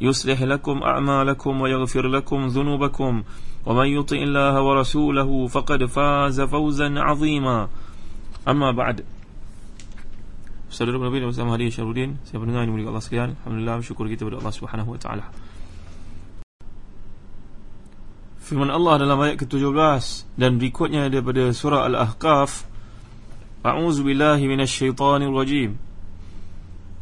يصلح لكم أعمالكم ويغفر لكم ذنوبكم ومن يطع الله ورسوله فقد فاز فوزا عظيما أما بعد Saudara Nabi dan bersama Hadi Syarudin Saya mendengar ini mulia Allah sekalian Alhamdulillah syukur kita kepada Allah Subhanahu Wa Taala. Firman Allah dalam ayat ke-17 Dan berikutnya daripada surah Al-Ahqaf A'udzu billahi minasyaitonir rajim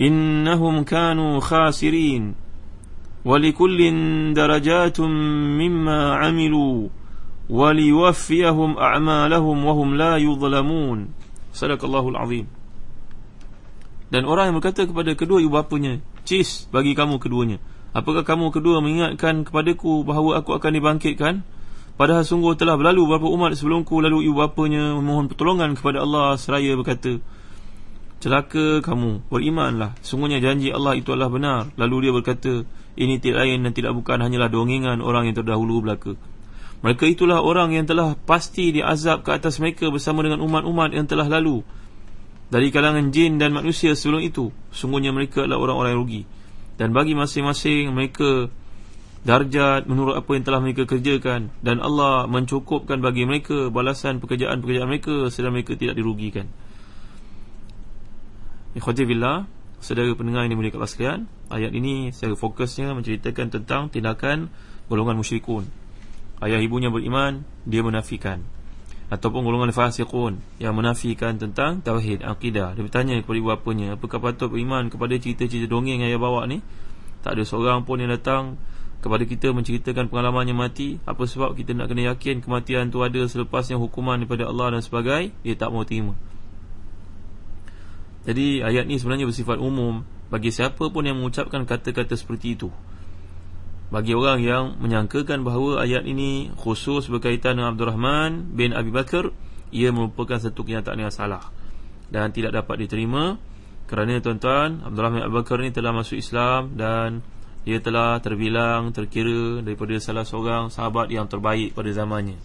إنهم كانوا خاسرين ولكل درجات مما عملوا وليوفيهم أعمالهم وهم لا يظلمون صدق الله العظيم dan orang yang berkata kepada kedua ibu bapanya cis bagi kamu keduanya apakah kamu kedua mengingatkan kepadaku bahawa aku akan dibangkitkan padahal sungguh telah berlalu beberapa umat sebelumku lalu ibu bapanya memohon pertolongan kepada Allah seraya berkata celaka kamu. Berimanlah. Sungguhnya janji Allah itu adalah benar. Lalu dia berkata ini tidak lain dan tidak bukan hanyalah dongengan orang yang terdahulu belaka. Mereka itulah orang yang telah pasti diazab ke atas mereka bersama dengan umat-umat yang telah lalu. Dari kalangan jin dan manusia sebelum itu sungguhnya mereka adalah orang-orang yang rugi. Dan bagi masing-masing mereka darjat menurut apa yang telah mereka kerjakan. Dan Allah mencukupkan bagi mereka balasan pekerjaan-pekerjaan mereka sedang mereka tidak dirugikan Ikhwati billah Saudara pendengar ini mulia kelas sekalian Ayat ini secara fokusnya menceritakan tentang tindakan golongan musyrikun. Ayah ibunya beriman, dia menafikan. Ataupun golongan fasiqun Yang menafikan tentang Tauhid, Aqidah Dia bertanya kepada ibu bapanya Apakah patut beriman kepada cerita-cerita dongeng yang ayah bawa ni? Tak ada seorang pun yang datang Kepada kita menceritakan pengalamannya mati. Apa sebab kita nak kena yakin Kematian tu ada selepasnya hukuman daripada Allah dan sebagainya Dia tak mau terima jadi ayat ni sebenarnya bersifat umum bagi siapa pun yang mengucapkan kata-kata seperti itu. Bagi orang yang menyangkakan bahawa ayat ini khusus berkaitan dengan Abdul Rahman bin Abi Bakar, ia merupakan satu kenyataan yang salah dan tidak dapat diterima kerana tuan-tuan Abdul Rahman Abi Bakar ni telah masuk Islam dan ia telah terbilang terkira daripada salah seorang sahabat yang terbaik pada zamannya.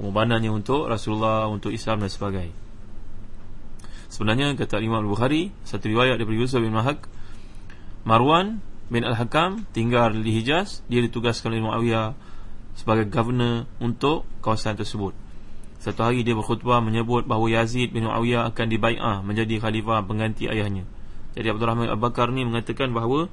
Pengorbanannya untuk Rasulullah, untuk Islam dan sebagainya. Sebenarnya kata Imam Al-Bukhari Satu riwayat daripada Yusuf bin Mahak Marwan bin Al-Hakam Tinggal di Hijaz Dia ditugaskan oleh Muawiyah Sebagai governor untuk kawasan tersebut. Satu hari dia berkhutbah menyebut bahawa Yazid bin Muawiyah akan dibai'ah Menjadi khalifah pengganti ayahnya. Jadi Abdul Rahman Abu Bakar ni mengatakan bahawa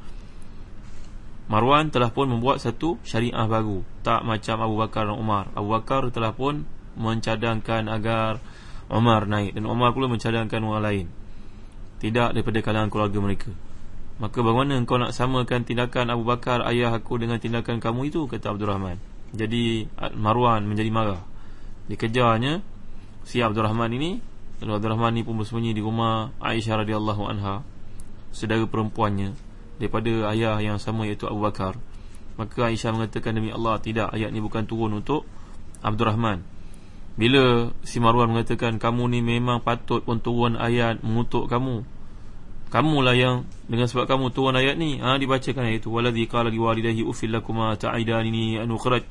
Marwan telah pun membuat satu syariah baru. Tak macam Abu Bakar dan Umar. Abu Bakar telah pun mencadangkan agar Umar naik dan Umar pula mencadangkan orang lain. Tidak daripada kalangan keluarga mereka. Maka bagaimana engkau nak samakan tindakan Abu Bakar ayah aku dengan tindakan kamu itu? Kata Abdul Rahman. Jadi Marwan menjadi marah. Dikejarnya si Abdul Rahman ini. Lalu Abdul Rahman ini pun bersembunyi di rumah Aisyah radhiyallahu anha saudara perempuannya daripada ayah yang sama iaitu Abu Bakar. Maka Aisyah mengatakan demi Allah tidak ayat ini bukan turun untuk Abdul Rahman bila si Marwan mengatakan Kamu ni memang patut pun turun ayat Mengutuk kamu. Kamulah yang Dengan sebab kamu turun ayat ni ha, Dibacakan ayat itu. Waladhi qala li walidahi ufil lakuma khraj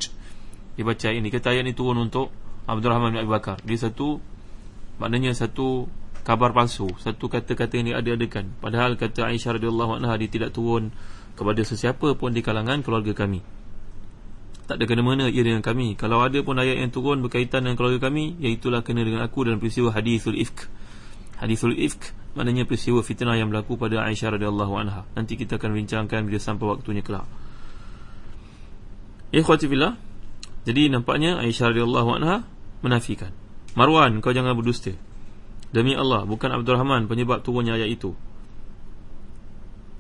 Dibaca ayat ni. Kata ayat ni turun untuk Abdul Rahman bin Abi Bakar. Dia satu maknanya satu kabar palsu satu kata-kata yang diada-adakan padahal kata Aisyah radhiyallahu anha dia tidak turun kepada sesiapa pun di kalangan keluarga kami tak ada kena-mena ia dengan kami. Kalau ada pun ayat yang turun berkaitan dengan keluarga kami iaitulah kena dengan aku dalam peristiwa hadithul ifk. Hadithul ifk maknanya peristiwa fitnah yang berlaku pada Aisyah radhiyallahu anha. Nanti kita akan bincangkan bila sampai waktunya kelak. Ikhwati fillah jadi nampaknya Aisyah radhiyallahu anha menafikan. Marwan kau jangan berdusta. Demi Allah Bukan Abdul Rahman penyebab turunnya ayat itu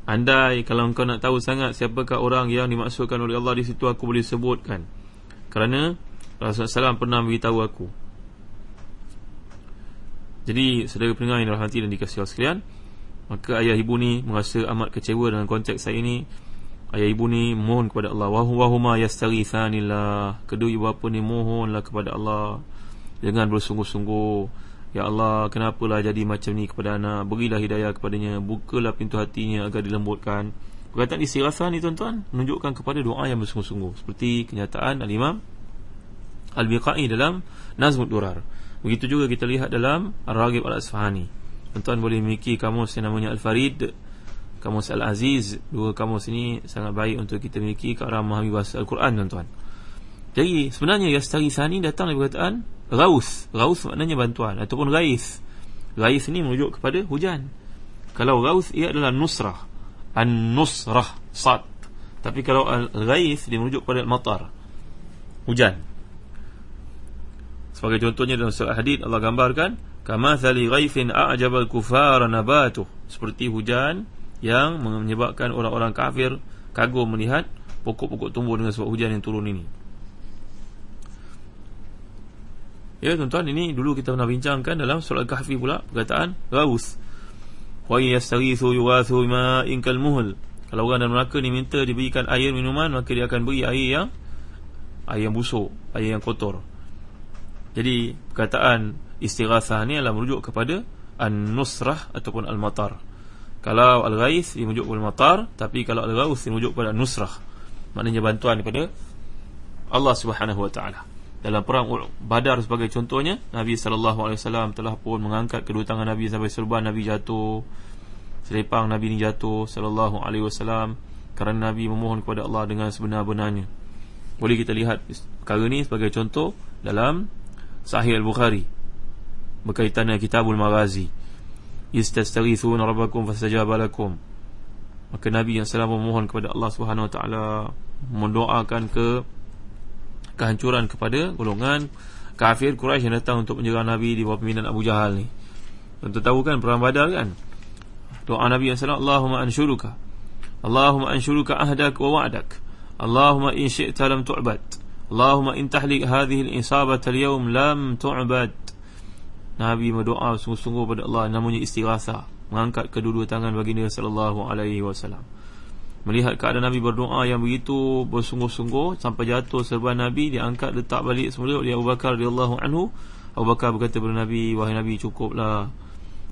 Andai kalau kau nak tahu sangat Siapakah orang yang dimaksudkan oleh Allah Di situ aku boleh sebutkan. Kerana Rasulullah SAW pernah beritahu aku. Jadi saudara pendengar yang dirahmati dan dikasih Allah sekalian Maka ayah ibu ni merasa amat kecewa dengan konteks saya ini. Ayah ibu ni mohon kepada Allah Wahuma yastarithanillah Kedua ibu bapa ni mohonlah kepada Allah Jangan bersungguh-sungguh Ya Allah, kenapalah jadi macam ni kepada anak? Berilah hidayah kepadanya Bukalah pintu hatinya agar dilembutkan. Perkataan istirahat ni tuan-tuan Menunjukkan kepada doa yang bersungguh-sungguh. Seperti kenyataan Al-Imam Al-Biqai dalam Nazmud Durar. Begitu juga kita lihat dalam Al-Ragib Al-Asfahani. Tuan-tuan boleh memiliki kamus yang namanya Al-Farid Kamus Al-Aziz. Dua kamus ini sangat baik untuk kita miliki Ke arah memahami bahasa Al-Quran tuan-tuan. Jadi sebenarnya Yastari Sani datang dari perkataan Raus. Raus maknanya bantuan Ataupun Rais. Rais ni merujuk kepada hujan. Kalau Raus ia adalah Nusrah. An-Nusrah Sad Tapi kalau Rais dia merujuk kepada Matar Hujan. Sebagai contohnya dalam surah hadith Allah gambarkan Kama thali ghaifin a'jabal kufara nabatuh. Seperti hujan Yang menyebabkan orang-orang kafir Kagum melihat Pokok-pokok tumbuh dengan sebab hujan yang turun ini Ya tuan-tuan ini dulu kita pernah bincangkan dalam surah Al-Kahfi pula perkataan Raus. Wa yastaghithu yugathu ma'in kalmuhl. Kalau orang dalam neraka ni minta diberikan air minuman maka dia akan beri air yang air yang busuk, air yang kotor. Jadi perkataan istighatsah ni adalah merujuk kepada an-nusrah ataupun al-matar. Kalau al-ghaith dia merujuk kepada matar, tapi kalau al-ghaus dia merujuk kepada nusrah. Maknanya bantuan daripada Allah Subhanahu wa taala dalam perang Badar sebagai contohnya Nabi sallallahu alaihi wasallam telah pun mengangkat kedua tangan Nabi sampai serban Nabi jatuh. Selepang Nabi ni jatuh sallallahu alaihi wasallam kerana Nabi memohon kepada Allah dengan sebenar-benarnya. Boleh kita lihat perkara ni sebagai contoh dalam Sahih Al-Bukhari berkaitan dengan Kitabul Maghazi. Istastaghithuna rabbakum fastajaba lakum. Maka Nabi yang salam memohon kepada Allah Subhanahu wa taala mendoakan ke kehancuran kepada golongan kafir Quraisy yang datang untuk menyerang Nabi di bawah pimpinan Abu Jahal ni. Tentu tahu kan perang Badar kan? Doa Nabi yang salam Allahumma anshuruka. Allahumma anshuruka ahdak wa wa'dak. Allahumma in syi'ta lam tu'bad. Allahumma in tahlik hadhihi al-isabata al-yawm lam tu'bad. Nabi berdoa sungguh-sungguh pada Allah namanya istighatsah, mengangkat kedua-dua tangan baginda sallallahu alaihi wasallam. Melihat keadaan Nabi berdoa yang begitu bersungguh-sungguh Sampai jatuh serban Nabi Dia angkat letak balik semula oleh Abu Bakar radhiyallahu anhu. Abu Bakar berkata kepada Nabi Wahai Nabi cukuplah.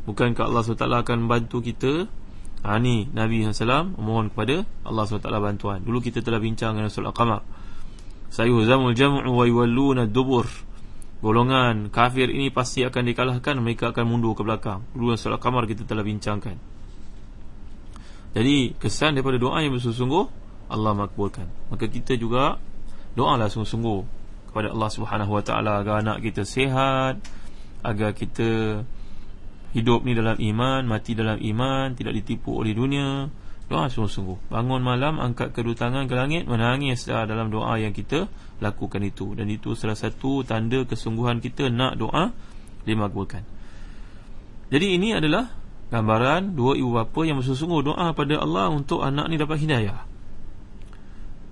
Bukankah Allah SWT akan membantu kita? Ha, Ni Nabi SAW Mohon kepada Allah SWT bantuan. Dulu kita telah bincang dengan surah Al-Qamar Sayuhzamul jam'u wa yuwalluna dubur. Golongan kafir ini pasti akan dikalahkan Mereka akan mundur ke belakang. Dulu surah Al-Qamar kita telah bincangkan jadi kesan daripada doa yang bersungguh Allah makbulkan. Maka kita juga doalah sungguh-sungguh kepada Allah Subhanahu Wa Taala agar anak kita sihat, agar kita hidup ni dalam iman, mati dalam iman, tidak ditipu oleh dunia. Doa sungguh-sungguh. Bangun malam angkat kedua tangan ke langit menangis dalam doa yang kita lakukan itu dan itu salah satu tanda kesungguhan kita nak doa dimakbulkan. Jadi ini adalah gambaran dua ibu bapa yang bersungguh doa pada Allah untuk anak ni dapat hidayah.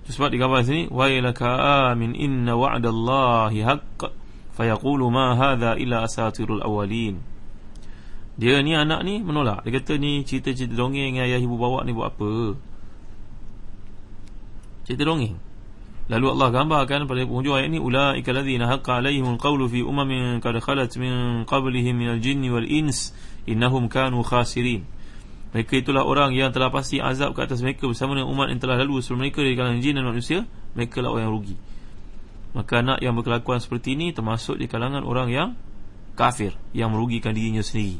Sebab di gambar sini wa ilaka min inna wa'dallahi haqq fayaqulu ma hadha illa asatirul awwalin. Dia ni anak ni menolak. Dia kata ni cerita-cerita dongeng ayah ibu bawa ni buat apa? Cerita dongeng. Lalu Allah gambarkan pada penghujung ayat ni ulaika allazina haqqa alaihimul qawlu fi umamin qad khalat min qablihim minal jinni wal ins innahum kanu khasirin mereka itulah orang yang telah pasti azab ke atas mereka bersama dengan umat yang telah lalu sebelum mereka dari kalangan jin dan manusia mereka lah orang yang rugi maka anak yang berkelakuan seperti ini termasuk di kalangan orang yang kafir yang merugikan dirinya sendiri.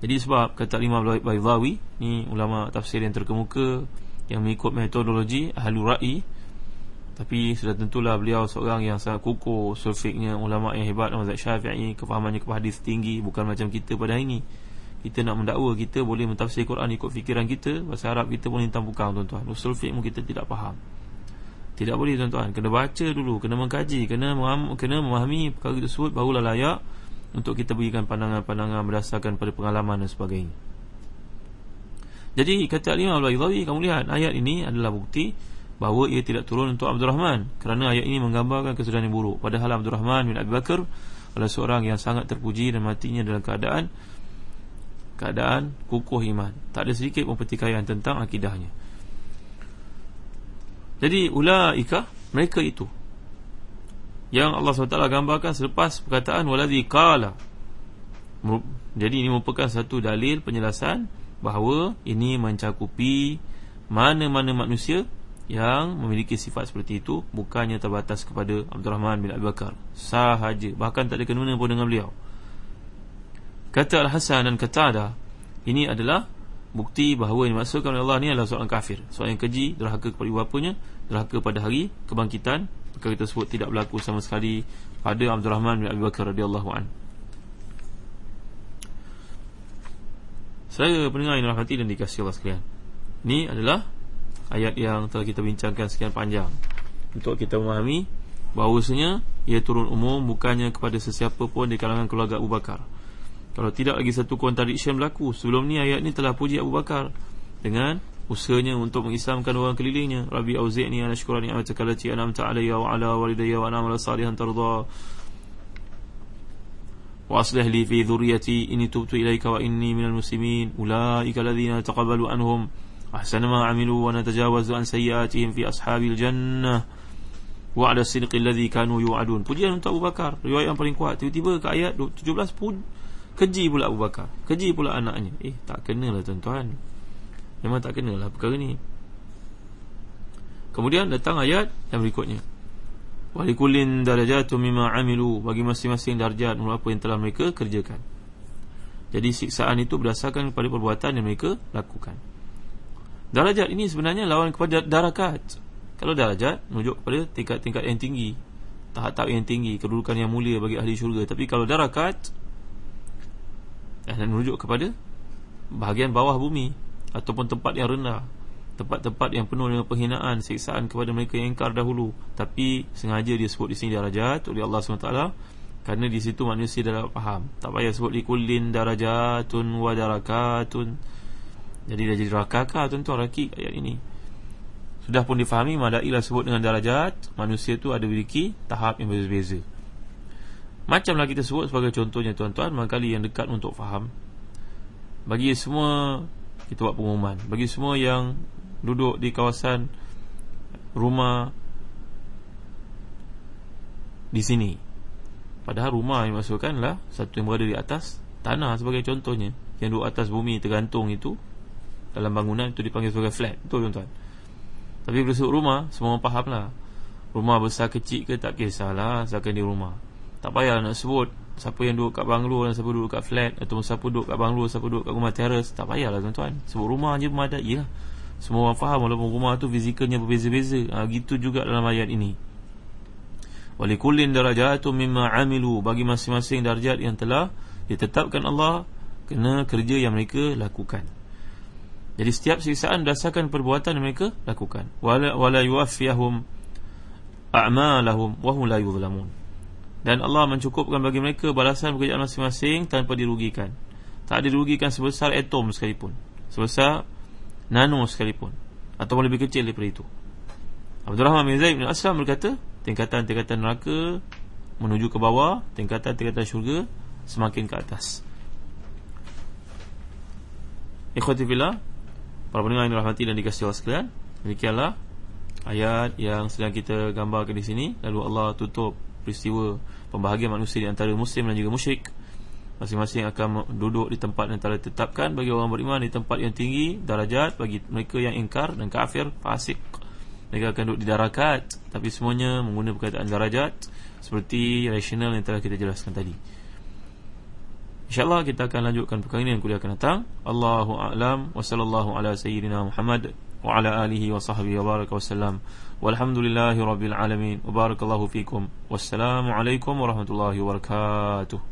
Jadi sebab kata Imam Baydawi ni ulama tafsir yang terkemuka yang mengikut metodologi ahli ra'i tapi sudah tentulah beliau seorang yang sangat kukuh sulfiknya ulama yang hebat mazhab Syafi'i kefahamannya kepada hadis tinggi bukan macam kita pada hari ini. Kita nak mendakwa kita boleh mentafsir Quran ikut fikiran kita bahasa Arab kita pun hitam bukang tuan-tuan. Usul fiqh pun kita tidak faham. Tidak boleh tuan-tuan. Kena baca dulu kena mengkaji kena kena memahami perkara tersebut barulah layak untuk kita berikan pandangan-pandangan berdasarkan pada pengalaman dan sebagainya. Jadi kata Imam Al-Baydawi kamu lihat ayat ini adalah bukti bahawa ia tidak turun untuk Abdul Rahman kerana ayat ini menggambarkan kesudahan yang buruk. Padahal Abdul Rahman bin Abi Bakar adalah seorang yang sangat terpuji dan matinya dalam keadaan keadaan kukuh iman. Tak ada sedikit pun pertikaian tentang akidahnya. Jadi ulaika mereka itu yang Allah SWT gambarkan selepas perkataan waladhi qala. Jadi ini merupakan satu dalil penjelasan bahawa ini mencakupi mana-mana manusia yang memiliki sifat seperti itu bukannya terbatas kepada Abdul Rahman bin Abi Bakar. Sahaja. Bahkan tak ada kena pun dengan beliau. Kata Al-Hasan dan kata ada ini adalah bukti bahawa yang dimaksudkan oleh Allah ni adalah seorang kafir. Seorang yang keji derhaka kepada ibu bapanya derhaka pada hari kebangkitan perkara tersebut tidak berlaku sama sekali pada Abdul Rahman bin Abi Bakar radhiyallahu an. Saya pendengar yang rahmati dan dikasihi Allah sekalian ini adalah ayat yang telah kita bincangkan sekian panjang. Untuk kita memahami bahawasanya ia turun umum bukannya kepada sesiapa pun di kalangan keluarga Abu Bakar. Kalau tidak lagi satu contradiction berlaku sebelum ni ayat ni telah puji Abu Bakar dengan usahanya untuk mengislamkan orang kelilingnya. Rabbi auzi'ni an ashkura ni'mataka allati an'amta 'alayya wa 'ala walidayya wa an a'mala salihan tarda. Wa aslih li fi dhurriyyati inni tubtu ilayka wa inni minal muslimin. Ulaika alladhina taqabbalu anhum أحسن ما عملوا ونتجاوز عن سيئاتهم في أصحاب الجنة وعد الصدق الذي كانوا يوعدون pujian untuk Abu Bakar riwayat yang paling kuat tiba-tiba ke ayat 17 pun keji pula Abu Bakar keji pula anaknya eh tak kenalah tuan-tuan memang tak kenalah perkara ni kemudian datang ayat yang berikutnya walikulin darajatu mimma amilu bagi masing-masing darjat menurut apa yang telah mereka kerjakan jadi siksaan itu berdasarkan kepada perbuatan yang mereka lakukan Darajat ini sebenarnya lawan kepada darakat. Kalau darajat menunjuk kepada tingkat-tingkat yang tinggi. Tahap-tahap yang tinggi Kedudukan yang mulia bagi ahli syurga. Tapi kalau darakat Dan menunjuk kepada Bahagian bawah bumi Ataupun tempat yang rendah. Tempat-tempat yang penuh dengan penghinaan Siksaan kepada mereka yang ingkar dahulu. Tapi sengaja dia sebut di sini darajat Oleh Allah SWT Kerana di situ manusia dah faham. Tak payah sebut likulin darajatun wa darakatun jadi dah jadi rakakah tuan-tuan rakik ayat ini? Sudah pun difahami Madailah sebut dengan darajat Manusia tu ada memiliki tahap yang berbeza-beza Macamlah kita sebut sebagai contohnya tuan-tuan Mangkali yang dekat untuk faham. Bagi semua Kita buat pengumuman. Bagi semua yang duduk di kawasan Rumah Di sini. Padahal rumah yang maksudkanlah Satu yang berada di atas Tanah sebagai contohnya. Yang duduk atas bumi tergantung itu dalam bangunan itu dipanggil sebagai flat. Betul tuan-tuan? Tapi bila sebut rumah Semua orang faham lah. Rumah besar kecil ke tak kisahlah. Asalkan di rumah. Tak payah nak sebut Siapa yang duduk kat banglo Dan siapa duduk kat flat Atau siapa duduk kat banglo Siapa duduk kat rumah teras Tak payah lah tuan-tuan. Sebut rumah je memadai lah Semua orang faham Walaupun rumah tu fizikalnya berbeza-beza. Ha, Gitu juga dalam ayat ini. Walikullin darajatum mimma amilu. Bagi masing-masing darjat yang telah Ditetapkan Allah Kena kerja yang mereka lakukan jadi setiap siksaan berdasarkan perbuatan yang mereka lakukan. Wala wala yuwaffiyahum a'malahum wa hum la yuzlamun. Dan Allah mencukupkan bagi mereka balasan pekerjaan masing-masing tanpa dirugikan. Tak ada dirugikan sebesar atom sekalipun. Sebesar nano sekalipun. Atau lebih kecil daripada itu. Abdul Rahman bin Zaid bin Aslam berkata, tingkatan-tingkatan neraka menuju ke bawah, tingkatan-tingkatan syurga semakin ke atas. Ikhwati fillah, Para pendengar yang dirahmati dan dikasihi Allah sekalian Demikianlah Ayat yang sedang kita gambarkan di sini. Lalu Allah tutup peristiwa Pembahagian manusia di antara muslim dan juga musyrik. Masing-masing akan duduk di tempat yang telah ditetapkan Bagi orang beriman di tempat yang tinggi Darajat bagi mereka yang ingkar dan kafir Fasik. Mereka akan duduk di darakat Tapi semuanya menggunakan perkataan darajat Seperti rasional yang telah kita jelaskan tadi InsyaAllah kita akan lanjutkan perkara ini yang kuliah akan datang. Allahu a'lam wa sallallahu ala sayyidina Muhammad wa ala alihi wa sahbihi wa baraka wa sallam. Walhamdulillahi rabbil alamin. Wa barakallahu fikum. Wassalamu alaikum warahmatullahi wabarakatuh